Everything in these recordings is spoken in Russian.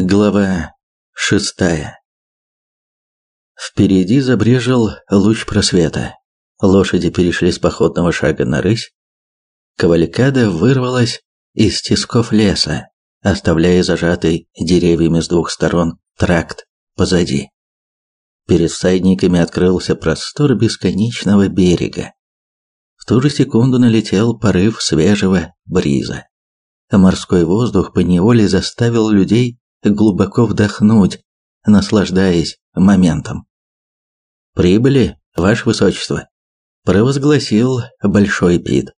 Глава шестая Впереди забрежил луч просвета. Лошади перешли с походного шага на рысь. Кавалькада вырвалась из тисков леса, оставляя зажатый деревьями с двух сторон тракт позади. Перед всадниками открылся простор бесконечного берега. В ту же секунду налетел порыв свежего бриза. Морской воздух поневоле заставил людей глубоко вдохнуть, наслаждаясь моментом. «Прибыли, Ваше Высочество», – провозгласил Большой Пит.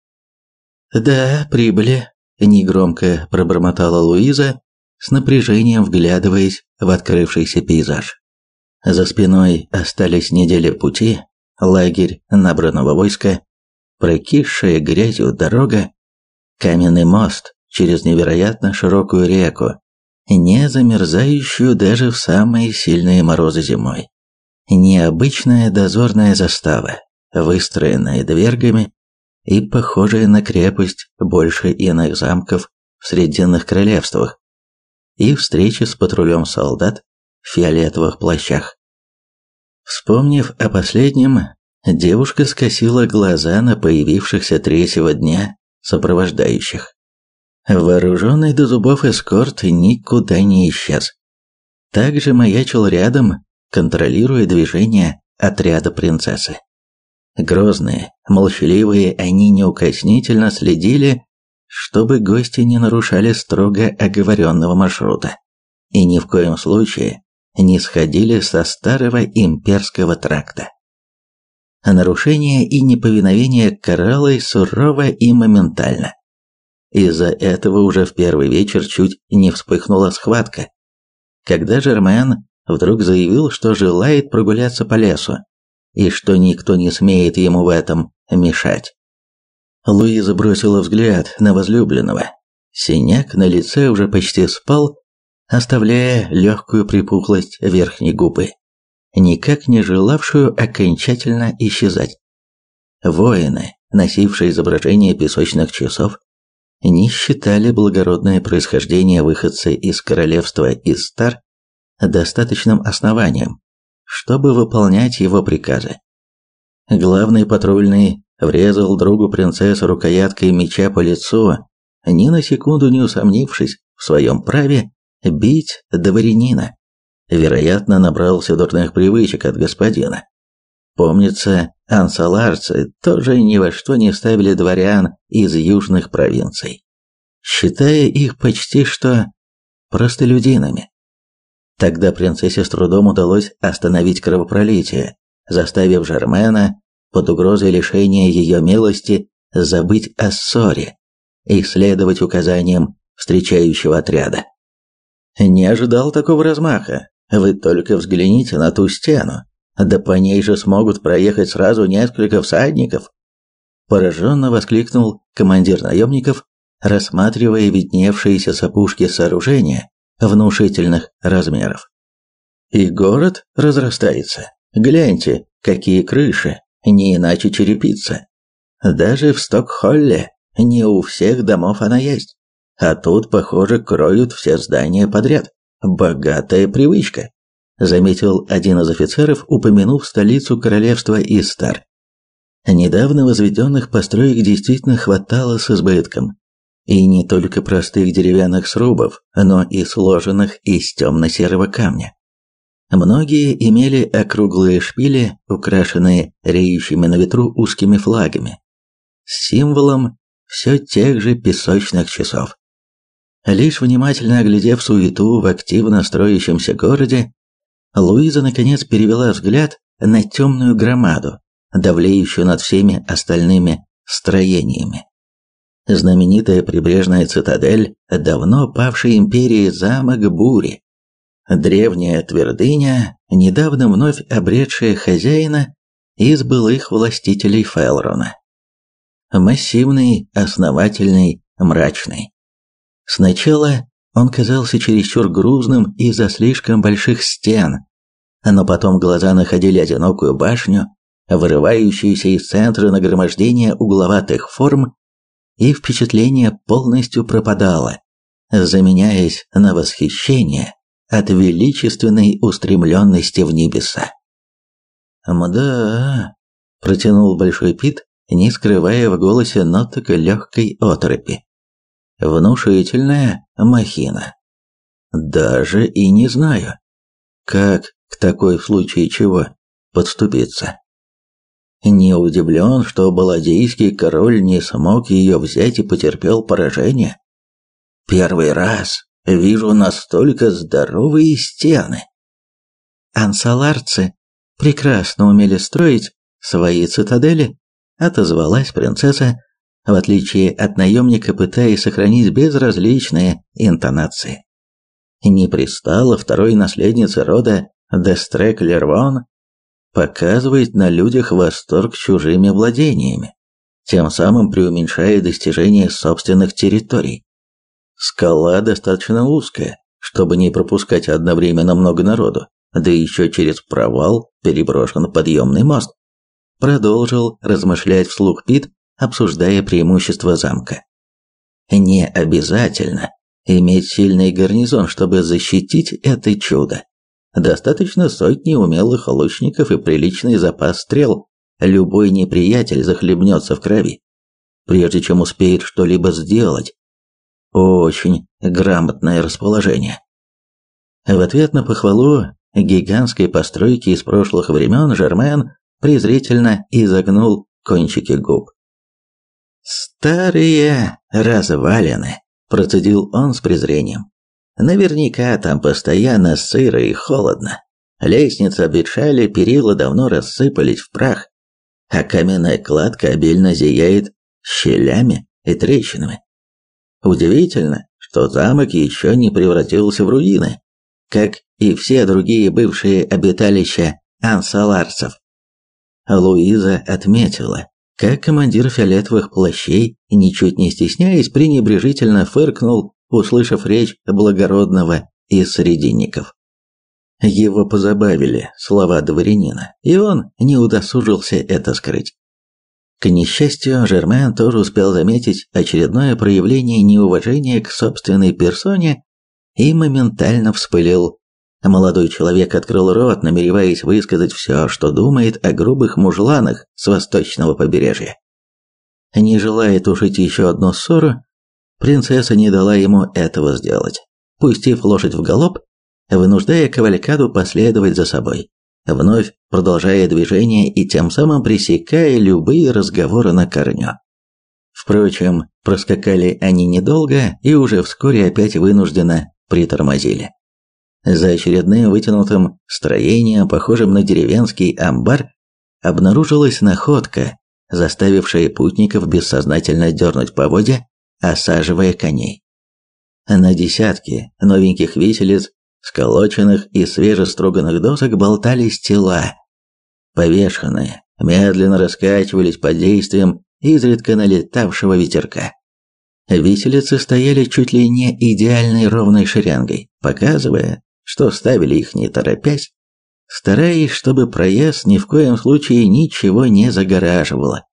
«Да, прибыли», – негромко пробормотала Луиза, с напряжением вглядываясь в открывшийся пейзаж. За спиной остались недели пути, лагерь набранного войска, прокисшая грязью дорога, каменный мост через невероятно широкую реку, не замерзающую даже в самые сильные морозы зимой. Необычная дозорная застава, выстроенная двергами и похожая на крепость больше иных замков в Срединных королевствах, и встречи с патрулем солдат в фиолетовых плащах. Вспомнив о последнем, девушка скосила глаза на появившихся третьего дня сопровождающих. Вооруженный до зубов эскорт никуда не исчез. Также маячил рядом, контролируя движение отряда принцессы. Грозные, молчаливые, они неукоснительно следили, чтобы гости не нарушали строго оговоренного маршрута и ни в коем случае не сходили со старого имперского тракта. Нарушение и неповиновение каралось сурово и моментально. Из-за этого уже в первый вечер чуть не вспыхнула схватка. Когда Жермен вдруг заявил, что желает прогуляться по лесу, и что никто не смеет ему в этом мешать. Луиза бросила взгляд на возлюбленного. Синяк на лице уже почти спал, оставляя легкую припухлость верхней губы, никак не желавшую окончательно исчезать. Воины, носившие изображение песочных часов, не считали благородное происхождение выходца из королевства Истар достаточным основанием, чтобы выполнять его приказы. Главный патрульный врезал другу принцессы рукояткой меча по лицу, ни на секунду не усомнившись в своем праве бить дворянина. Вероятно, набрался дурных привычек от господина. Помнится, ансаларцы тоже ни во что не ставили дворян из южных провинций, считая их почти что простолюдинами. Тогда принцессе с трудом удалось остановить кровопролитие, заставив Жермена под угрозой лишения ее милости забыть о ссоре и следовать указаниям встречающего отряда. Не ожидал такого размаха. Вы только взгляните на ту стену. Да по ней же смогут проехать сразу несколько всадников. Пораженно воскликнул командир наемников, рассматривая видневшиеся с опушки сооружения внушительных размеров. И город разрастается. Гляньте, какие крыши, не иначе черепица. Даже в Стокхолле не у всех домов она есть. А тут, похоже, кроют все здания подряд. Богатая привычка заметил один из офицеров, упомянув столицу королевства Истар. Недавно возведенных построек действительно хватало с избытком. И не только простых деревянных срубов, но и сложенных из темно-серого камня. Многие имели округлые шпили, украшенные реющими на ветру узкими флагами, с символом все тех же песочных часов. Лишь внимательно оглядев суету в активно строящемся городе, Луиза наконец перевела взгляд на темную громаду, давлеющую над всеми остальными строениями. Знаменитая прибрежная цитадель давно павшей империи замок Бури. Древняя твердыня, недавно вновь обретшая хозяина из былых властителей Фелрона. Массивный, основательный, мрачный. Сначала он казался чересчур грузным из-за слишком больших стен, но потом глаза находили одинокую башню, вырывающуюся из центра нагромождения угловатых форм, и впечатление полностью пропадало, заменяясь на восхищение от величественной устремленности в небеса. «Мда...» – протянул Большой Пит, не скрывая в голосе ноток легкой оторопи. «Внушительная махина. Даже и не знаю, как к такой в случае чего подступиться. Не удивлен, что баладийский король не смог ее взять и потерпел поражение. Первый раз вижу настолько здоровые стены. Ансаларцы прекрасно умели строить свои цитадели, отозвалась принцесса, в отличие от наемника, пытаясь сохранить безразличные интонации. Не пристало второй наследнице рода Дестрек Лервон показывает на людях восторг чужими владениями, тем самым преуменьшая достижения собственных территорий. Скала достаточно узкая, чтобы не пропускать одновременно много народу, да еще через провал переброшен подъемный мост. Продолжил размышлять вслух Пит, обсуждая преимущества замка. Не обязательно иметь сильный гарнизон, чтобы защитить это чудо. Достаточно сотни умелых лучников и приличный запас стрел. Любой неприятель захлебнется в крови, прежде чем успеет что-либо сделать. Очень грамотное расположение. В ответ на похвалу гигантской постройки из прошлых времен Жермен презрительно изогнул кончики губ. «Старые развалины», – процедил он с презрением. Наверняка там постоянно сыро и холодно. Лестница обветшали, перила давно рассыпались в прах, а каменная кладка обильно зияет щелями и трещинами. Удивительно, что замок еще не превратился в руины, как и все другие бывшие обиталища ансаларцев. Луиза отметила, как командир фиолетовых плащей, ничуть не стесняясь, пренебрежительно фыркнул услышав речь благородного из срединников. Его позабавили слова дворянина, и он не удосужился это скрыть. К несчастью, Жермен тоже успел заметить очередное проявление неуважения к собственной персоне и моментально вспылил. Молодой человек открыл рот, намереваясь высказать все, что думает о грубых мужланах с восточного побережья. Не желая тушить еще одну ссору, Принцесса не дала ему этого сделать, пустив лошадь в галоп, вынуждая кавалькаду последовать за собой, вновь продолжая движение и тем самым пресекая любые разговоры на корню. Впрочем, проскакали они недолго и уже вскоре опять вынужденно притормозили. За очередным вытянутым строением, похожим на деревенский амбар, обнаружилась находка, заставившая путников бессознательно дернуть поводья осаживая коней. На десятки новеньких виселиц, сколоченных из свежестроганных досок, болтались тела. Повешенные, медленно раскачивались под действием изредка налетавшего ветерка. Виселицы стояли чуть ли не идеальной ровной шеренгой, показывая, что ставили их не торопясь, стараясь, чтобы проезд ни в коем случае ничего не загораживало.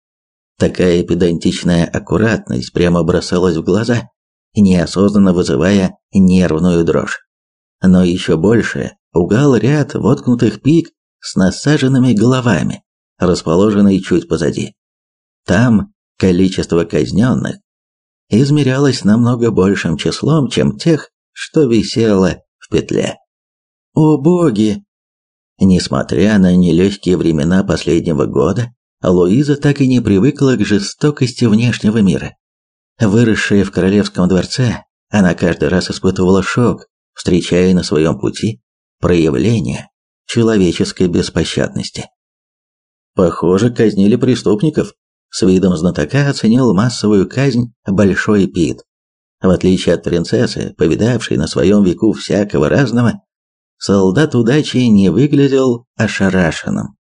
Такая педантичная аккуратность прямо бросалась в глаза, неосознанно вызывая нервную дрожь. Но еще больше угал ряд воткнутых пик с насаженными головами, расположенный чуть позади. Там количество казненных измерялось намного большим числом, чем тех, что висело в петле. О боги! Несмотря на нелегкие времена последнего года, Луиза так и не привыкла к жестокости внешнего мира. Выросшая в королевском дворце, она каждый раз испытывала шок, встречая на своем пути проявление человеческой беспощадности. Похоже, казнили преступников. С видом знатока оценил массовую казнь Большой Пит. В отличие от принцессы, повидавшей на своем веку всякого разного, солдат удачи не выглядел ошарашенным.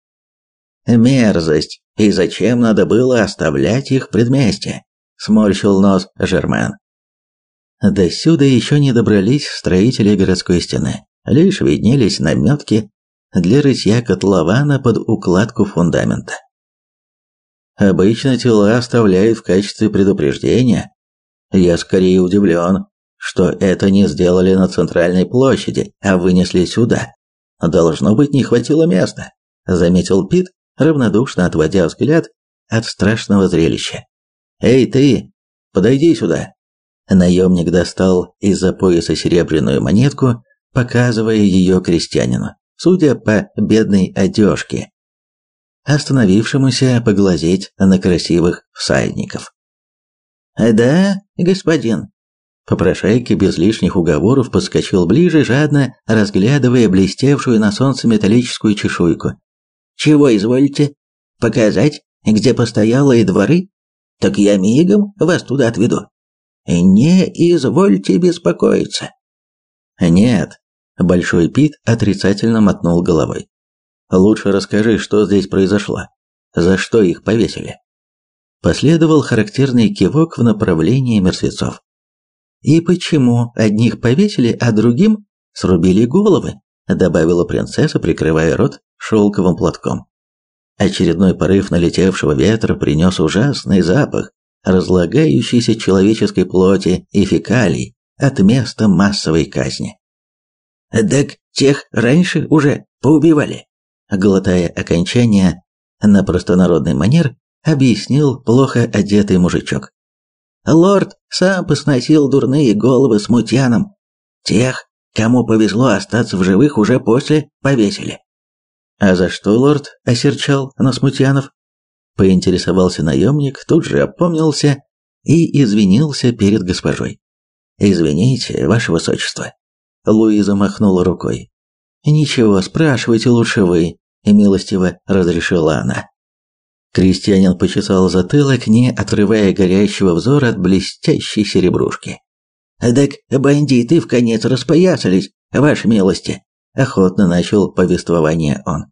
Мерзость. И зачем надо было оставлять их предместье? Сморщил нос Жермен. До сюда еще не добрались строители городской стены. Лишь виднелись наметки для рытья котлована под укладку фундамента. Обычно тела оставляют в качестве предупреждения. Я скорее удивлен, что это не сделали на центральной площади, а вынесли сюда. Должно быть, не хватило места, заметил Пит, равнодушно отводя взгляд от страшного зрелища. Эй ты, подойди сюда. Наемник достал из-за пояса серебряную монетку, показывая ее крестьянину, судя по бедной одежке, остановившемуся поглазеть на красивых всадников. «Да, господин». Попрошайка без лишних уговоров подскочил ближе, жадно разглядывая блестевшую на солнце металлическую чешуйку. «Чего изволите? Показать, где постоялые дворы? Так я мигом вас туда отведу. Не извольте беспокоиться». «Нет», – Большой Пит отрицательно мотнул головой. «Лучше расскажи, что здесь произошло. За что их повесили?» Последовал характерный кивок в направлении мертвецов. «И почему одних повесили, а другим срубили головы?» добавила принцесса, прикрывая рот шелковым платком. Очередной порыв налетевшего ветра принес ужасный запах разлагающейся человеческой плоти и фекалий от места массовой казни. «Так тех раньше уже поубивали», глотая окончание на простонародный манер, объяснил плохо одетый мужичок. Лорд сам посносил дурные головы смутьянам. Тех, кому повезло остаться в живых, уже после повесили. А за что лорд осерчал на смутьянов? Поинтересовался наемник, тут же опомнился и извинился перед госпожой. «Извините, ваше высочество». Луиза махнула рукой. «Ничего, спрашивайте лучше вы», – милостиво разрешила она. Крестьянин почесал затылок, не отрывая горящего взора от блестящей серебрушки. «Так бандиты в конец распоясались, ваши милости!» Охотно начал повествование он.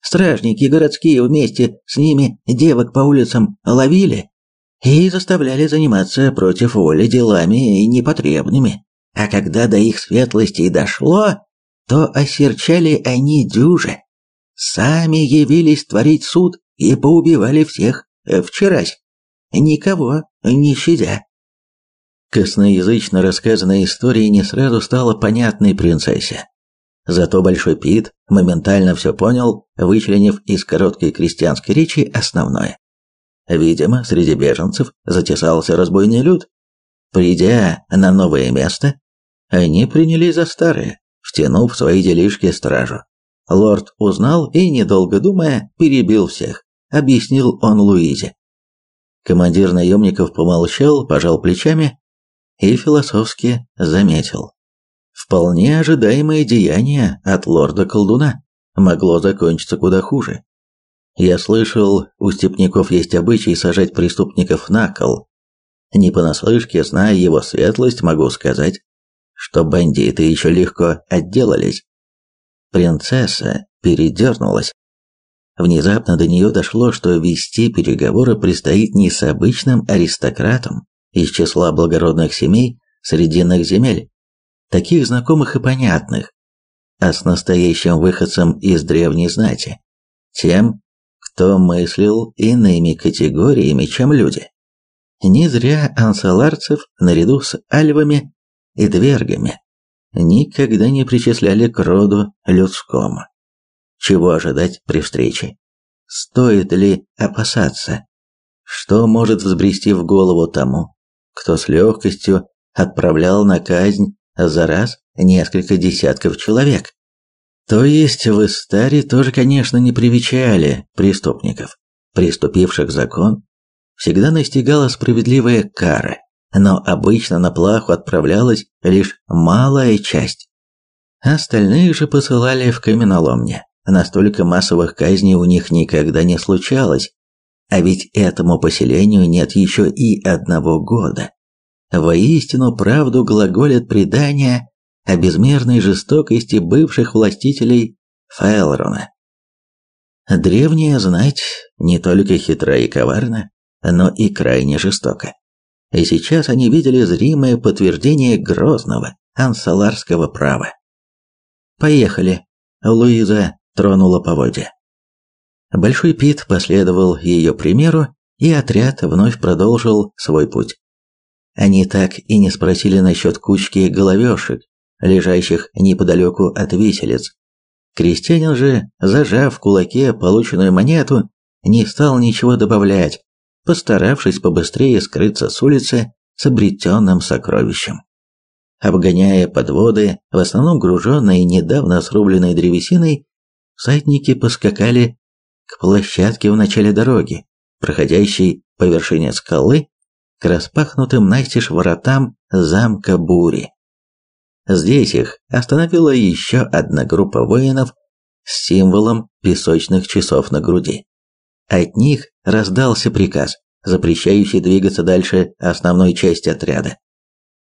«Стражники городские вместе с ними девок по улицам ловили и заставляли заниматься против воли делами непотребными. А когда до их светлости дошло, то осерчали они дюже. Сами явились творить суд и поубивали всех вчерась, никого не щадя. Косноязычно рассказанная история не сразу стала понятной принцессе. Зато Большой Пит моментально все понял, вычленив из короткой крестьянской речи основное. Видимо, среди беженцев затесался разбойный люд. Придя на новое место, они принялись за старое, втянув в свои делишки стражу. Лорд узнал и, недолго думая, перебил всех объяснил он Луизе. Командир наемников помолчал, пожал плечами и философски заметил. Вполне ожидаемое деяние от лорда-колдуна могло закончиться куда хуже. Я слышал, у степняков есть обычай сажать преступников на кол. Не понаслышке, зная его светлость, могу сказать, что бандиты еще легко отделались. Принцесса передернулась. Внезапно до нее дошло, что вести переговоры предстоит не с обычным аристократом из числа благородных семей срединных земель, таких знакомых и понятных, а с настоящим выходцем из древней знати, тем, кто мыслил иными категориями, чем люди. Не зря ансаларцев, наряду с альвами и двергами, никогда не причисляли к роду людскому. Чего ожидать при встрече? Стоит ли опасаться? Что может взбрести в голову тому, кто с легкостью отправлял на казнь за раз несколько десятков человек? То есть в Истаре тоже, конечно, не привечали преступников. Приступивших закон всегда настигала справедливая кара, но обычно на плаху отправлялась лишь малая часть. Остальных же посылали в каменоломни. Настолько массовых казней у них никогда не случалось. А ведь этому поселению нет еще и одного года. Воистину правду глаголят предания о безмерной жестокости бывших властителей Файлрона. Древняя знать не только хитра и коварна, но и крайне жестока. И сейчас они видели зримое подтверждение грозного ансаларского права. «Поехали!» Луиза тронула поводья. Большой Пит последовал ее примеру, и отряд вновь продолжил свой путь. Они так и не спросили насчет кучки головешек, лежащих неподалеку от виселиц. Крестьянин же, зажав в кулаке полученную монету, не стал ничего добавлять, постаравшись побыстрее скрыться с улицы с обретенным сокровищем. Обгоняя подводы, в основном груженные недавно срубленной древесиной, всадники поскакали к площадке в начале дороги, проходящей по вершине скалы, к распахнутым настежь воротам замка Бури. Здесь их остановила еще одна группа воинов с символом песочных часов на груди. От них раздался приказ, запрещающий двигаться дальше основной части отряда.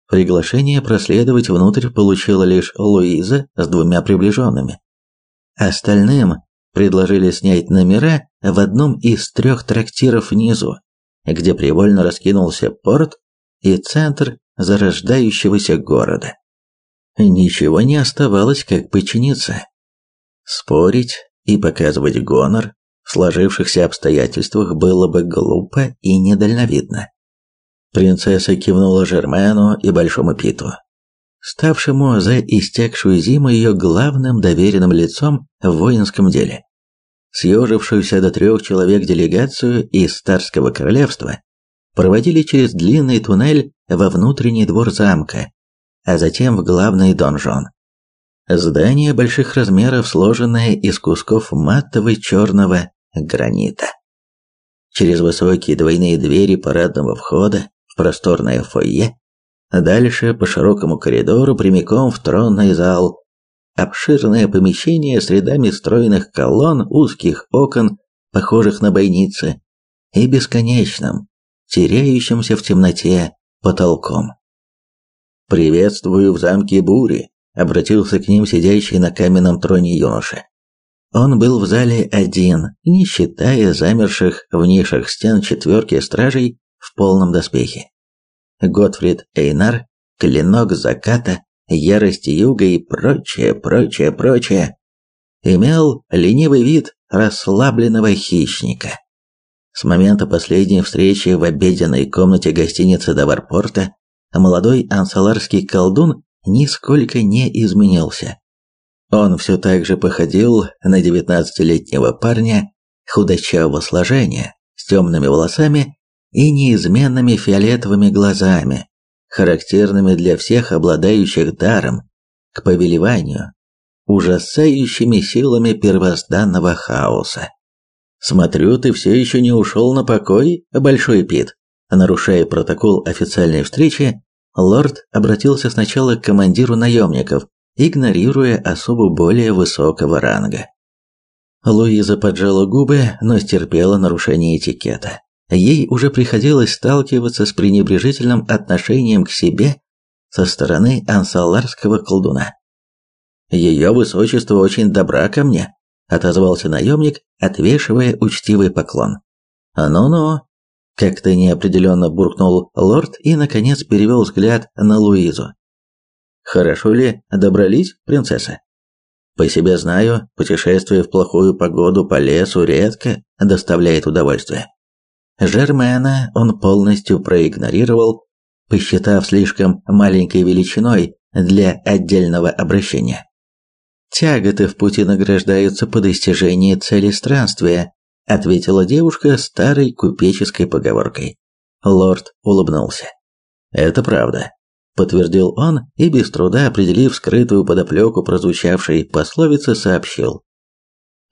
Приглашение проследовать внутрь получила лишь Луиза с двумя приближенными. Остальным предложили снять номера в одном из трех трактиров внизу, где привольно раскинулся порт и центр зарождающегося города. Ничего не оставалось, как подчиниться. Спорить и показывать гонор в сложившихся обстоятельствах было бы глупо и недальновидно. Принцесса кивнула Жермену и Большому Питу, ставшему за истекшую зиму ее главным доверенным лицом в воинском деле. Съежившуюся до трех человек делегацию из Старского королевства проводили через длинный туннель во внутренний двор замка, а затем в главный донжон. Здание больших размеров, сложенное из кусков матового черного гранита. Через высокие двойные двери парадного входа в просторное фойе, дальше по широкому коридору прямиком в тронный зал. Обширное помещение с рядами стройных колонн, узких окон, похожих на бойницы, и бесконечным, теряющимся в темноте потолком. «Приветствую в замке Бури», — обратился к ним сидящий на каменном троне юноша. Он был в зале один, не считая замерших в нишах стен четверки стражей в полном доспехе. Готфрид Эйнар, Клинок Заката, Ярость Юга и прочее, прочее, прочее, имел ленивый вид расслабленного хищника. С момента последней встречи в обеденной комнате гостиницы Даварпорта молодой ансаларский колдун нисколько не изменился. Он все так же походил на девятнадцатилетнего парня худощавого сложения, с темными волосами и неизменными фиолетовыми глазами, характерными для всех обладающих даром к повелеванию, ужасающими силами первозданного хаоса. «Смотрю, ты все еще не ушел на покой, Большой Пит», нарушая протокол официальной встречи, лорд обратился сначала к командиру наемников, игнорируя особо более высокого ранга. Луиза поджала губы, но стерпела нарушение этикета. Ей уже приходилось сталкиваться с пренебрежительным отношением к себе со стороны ансаларского колдуна. «Ее высочество очень добра ко мне», — отозвался наемник, отвешивая учтивый поклон. «Ну-ну», — как-то неопределенно буркнул лорд и, наконец, перевел взгляд на Луизу. Хорошо ли добрались, принцесса? По себе знаю, путешествие в плохую погоду по лесу редко доставляет удовольствие. Жермена он полностью проигнорировал, посчитав слишком маленькой величиной для отдельного обращения. Тяготы в пути награждаются по достижении цели странствия, ответила девушка старой купеческой поговоркой. Лорд улыбнулся. Это правда подтвердил он и без труда определив скрытую подоплеку прозвучавшей пословицы, сообщил: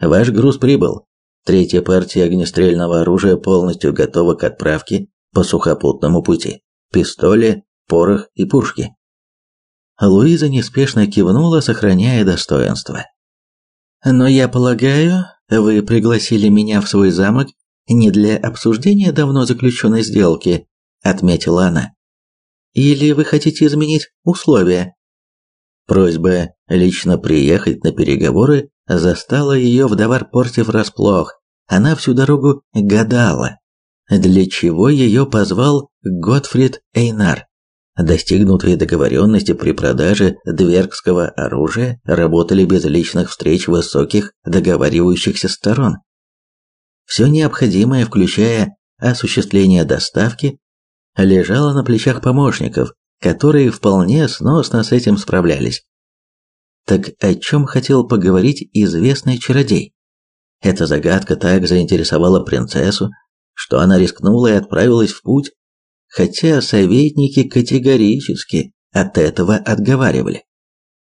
Ваш груз прибыл. Третья партия огнестрельного оружия полностью готова к отправке по сухопутному пути. Пистоли, порох и пушки. Луиза неспешно кивнула, сохраняя достоинство. Но я полагаю, вы пригласили меня в свой замок не для обсуждения давно заключенной сделки, отметила она. Или вы хотите изменить условия? Просьба лично приехать на переговоры застала ее в Даварпорте врасплох. Она всю дорогу гадала, для чего ее позвал Готфрид Эйнар. Достигнутые договоренности при продаже двергского оружия работали без личных встреч высоких договаривающихся сторон. Все необходимое, включая осуществление доставки, лежала на плечах помощников, которые вполне сносно с этим справлялись. Так о чем хотел поговорить известный чародей? Эта загадка так заинтересовала принцессу, что она рискнула и отправилась в путь, хотя советники категорически от этого отговаривали.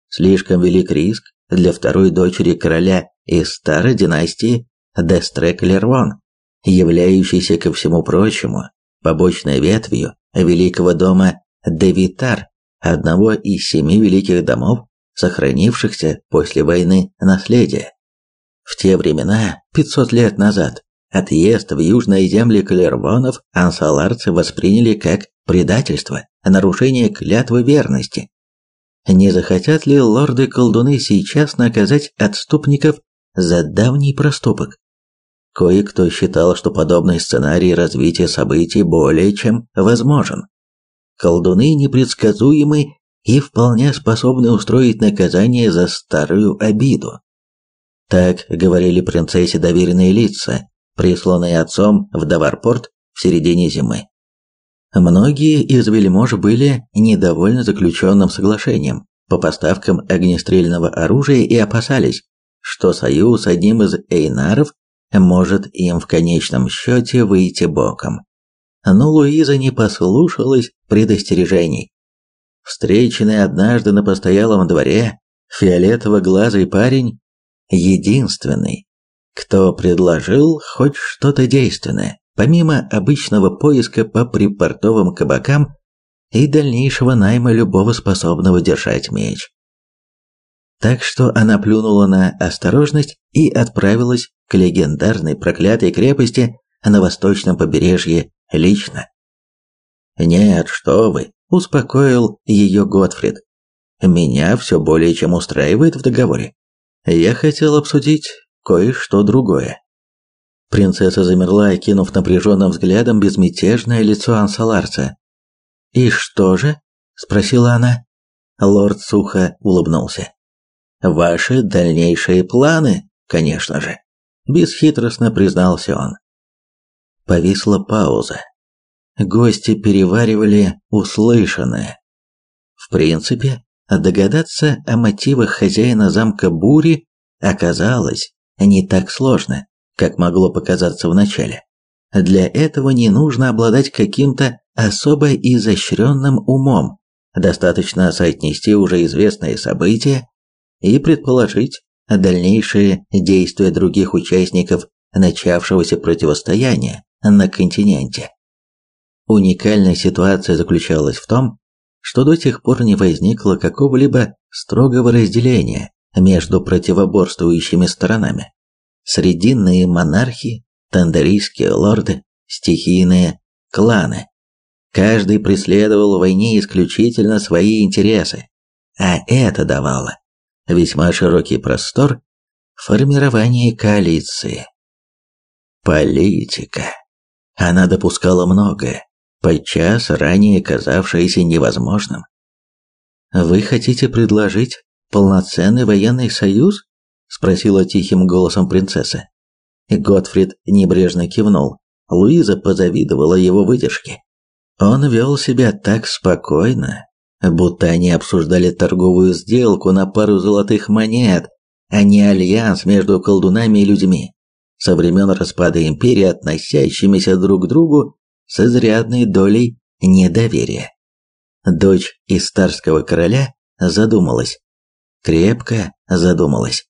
Слишком велик риск для второй дочери короля из старой династии Дестрек-Лервон, являющейся, ко всему прочему, побочной ветвью великого дома Девитар, одного из семи великих домов, сохранившихся после войны наследия. В те времена, 500 лет назад, отъезд в южные земли клервонов ансаларцы восприняли как предательство, нарушение клятвы верности. Не захотят ли лорды-колдуны сейчас наказать отступников за давний проступок? Кое-кто считал, что подобный сценарий развития событий более чем возможен. Колдуны непредсказуемы и вполне способны устроить наказание за старую обиду. Так говорили принцессе доверенные лица, присланные отцом в Даварпорт в середине зимы. Многие из вельмож были недовольны заключенным соглашением по поставкам огнестрельного оружия и опасались, что союз с одним из эйнаров может им в конечном счете выйти боком. Но Луиза не послушалась предостережений. Встреченный однажды на постоялом дворе, фиолетово-глазый парень, единственный, кто предложил хоть что-то действенное, помимо обычного поиска по припортовым кабакам и дальнейшего найма любого способного держать меч. Так что она плюнула на осторожность и отправилась к легендарной проклятой крепости на восточном побережье лично. «Нет, что вы», – успокоил ее Готфрид. «Меня все более чем устраивает в договоре. Я хотел обсудить кое-что другое». Принцесса замерла, окинув напряженным взглядом безмятежное лицо ансаларца. «И что же?» – спросила она. Лорд сухо улыбнулся. «Ваши дальнейшие планы, конечно же», – бесхитростно признался он. Повисла пауза. Гости переваривали услышанное. В принципе, догадаться о мотивах хозяина замка Бури оказалось не так сложно, как могло показаться вначале. Для этого не нужно обладать каким-то особо изощренным умом. Достаточно соотнести уже известные события и предположить дальнейшие действия других участников начавшегося противостояния на континенте. Уникальная ситуация заключалась в том, что до сих пор не возникло какого-либо строгого разделения между противоборствующими сторонами. Срединные монархи, тандарийские лорды, стихийные кланы. Каждый преследовал в войне исключительно свои интересы, а это давало весьма широкий простор формировании коалиции. Политика. Она допускала многое, подчас ранее казавшееся невозможным. «Вы хотите предложить полноценный военный союз?» – спросила тихим голосом принцесса. Готфрид небрежно кивнул. Луиза позавидовала его выдержке. Он вел себя так спокойно, будто они обсуждали торговую сделку на пару золотых монет, а не альянс между колдунами и людьми со времен распада империи, относящимися друг к другу с изрядной долей недоверия. Дочь истарского короля задумалась. Крепко задумалась.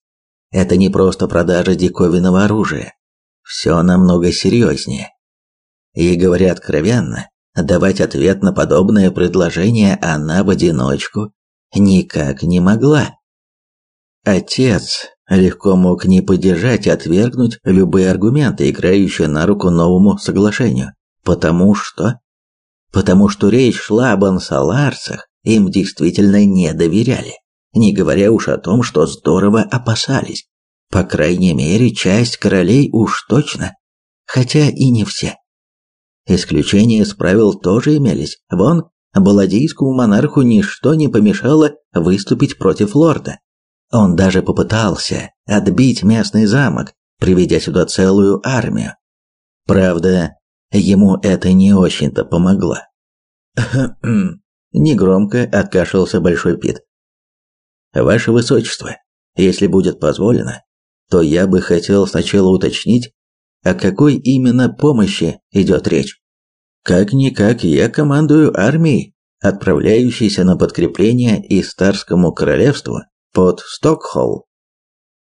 Это не просто продажа диковинного оружия. Все намного серьезнее. И говоря откровенно, давать ответ на подобное предложение она в одиночку никак не могла. Отец легко мог не поддержать и отвергнуть любые аргументы, играющие на руку новому соглашению, потому что... Потому что речь шла об ансаларцах, им действительно не доверяли, не говоря уж о том, что здорово опасались. По крайней мере, часть королей уж точно, хотя и не все. Исключения из правил тоже имелись. Вон, баладийскому монарху ничто не помешало выступить против лорда. Он даже попытался отбить местный замок, приведя сюда целую армию. Правда, ему это не очень-то помогло. Негромко откашлялся Большой Пит. Ваше Высочество, если будет позволено, то я бы хотел сначала уточнить, о какой именно помощи идет речь. Как-никак я командую армией, отправляющейся на подкрепление Истарскому королевству под Стокхолл.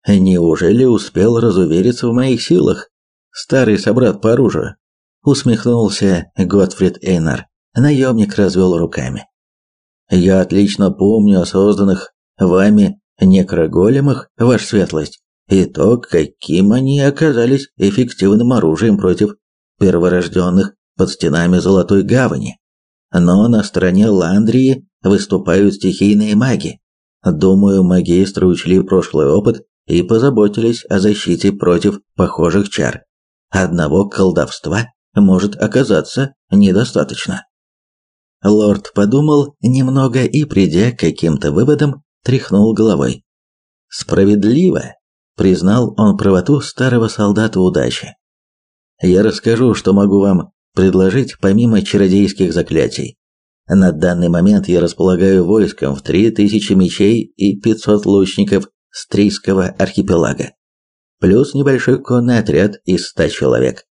Неужели успел разувериться в моих силах, старый собрат по оружию? Усмехнулся Готфрид Эйнар. Наемник развел руками. Я отлично помню о созданных вами некроголемах, ваша светлость, и то, каким они оказались эффективным оружием против перворожденных под стенами Золотой Гавани. Но на стороне Ландрии выступают стихийные маги. Думаю, магистры учли прошлый опыт и позаботились о защите против похожих чар. Одного колдовства может оказаться недостаточно. Лорд подумал немного и, придя к каким-то выводам, тряхнул головой. Справедливо, признал он правоту старого солдата удачи. Я расскажу, что могу вам предложить помимо чародейских заклятий. На данный момент я располагаю войском в 3000 мечей и 500 лучников с Трийского архипелага, плюс небольшой конный отряд из 100 человек.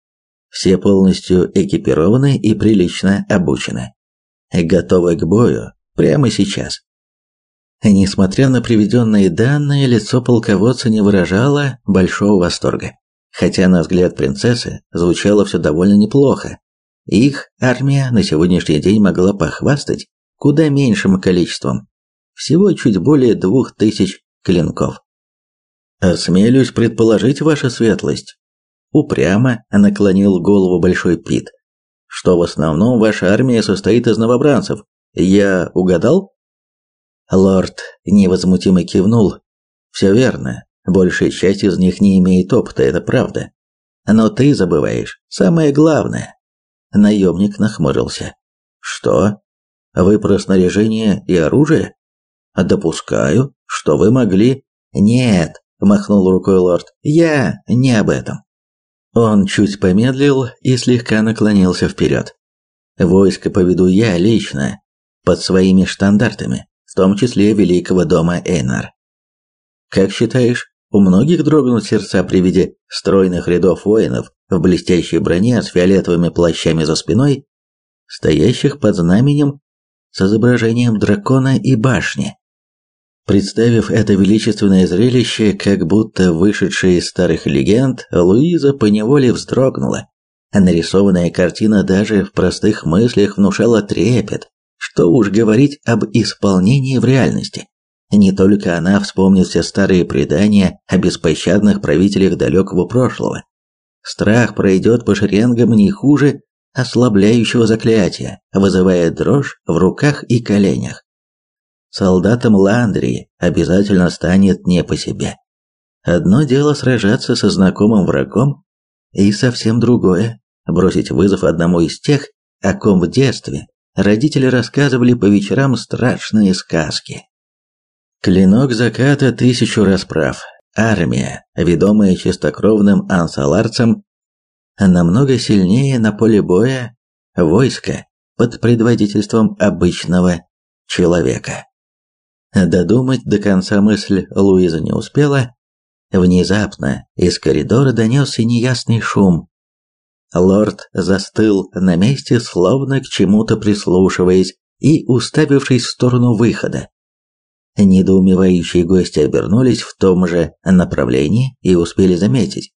Все полностью экипированы и прилично обучены. Готовы к бою прямо сейчас. Несмотря на приведенные данные, лицо полководца не выражало большого восторга. Хотя, на взгляд принцессы, звучало все довольно неплохо. Их армия на сегодняшний день могла похвастать куда меньшим количеством. Всего чуть более двух тысяч клинков. «Осмелюсь предположить, ваша светлость», — упрямо наклонил голову Большой Пит, «что в основном ваша армия состоит из новобранцев. Я угадал?» Лорд невозмутимо кивнул. «Все верно. Большая часть из них не имеет опыта, это правда. Но ты забываешь самое главное». Наемник нахмурился. «Что? Вы про снаряжение и оружие?» «Допускаю, что вы могли...» «Нет», — махнул рукой лорд, — «я не об этом». Он чуть помедлил и слегка наклонился вперед. «Войско поведу я лично, под своими штандартами в том числе Великого дома Эйнар. Как считаешь, у многих дрогнут сердца при виде стройных рядов воинов в блестящей броне с фиолетовыми плащами за спиной, стоящих под знаменем с изображением дракона и башни? Представив это величественное зрелище, как будто вышедшее из старых легенд, Луиза поневоле вздрогнула. Нарисованная картина даже в простых мыслях внушала трепет. Что уж говорить об исполнении в реальности. Не только она вспомнит все старые предания о беспощадных правителях далекого прошлого. Страх пройдет по шеренгам не хуже ослабляющего заклятия, вызывая дрожь в руках и коленях. Солдатам Ландрии обязательно станет не по себе. Одно дело сражаться со знакомым врагом, и совсем другое – бросить вызов одному из тех, о ком в детстве родители рассказывали по вечерам страшные сказки. Клинок заката тысячу расправ. Армия, ведомая чистокровным ансаларцем, намного сильнее на поле боя войска под предводительством обычного человека. Додумать до конца мысль Луиза не успела. Внезапно из коридора донесся неясный шум, Лорд застыл на месте, словно к чему-то прислушиваясь и уставившись в сторону выхода. Недоумевающие гости обернулись в том же направлении и успели заметить,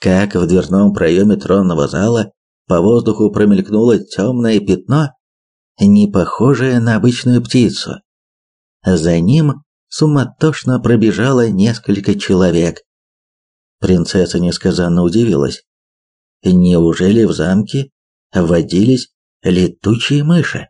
как в дверном проеме тронного зала по воздуху промелькнуло темное пятно, не похожее на обычную птицу. За ним суматошно пробежало несколько человек. Принцесса несказанно удивилась. Неужели в замке водились летучие мыши?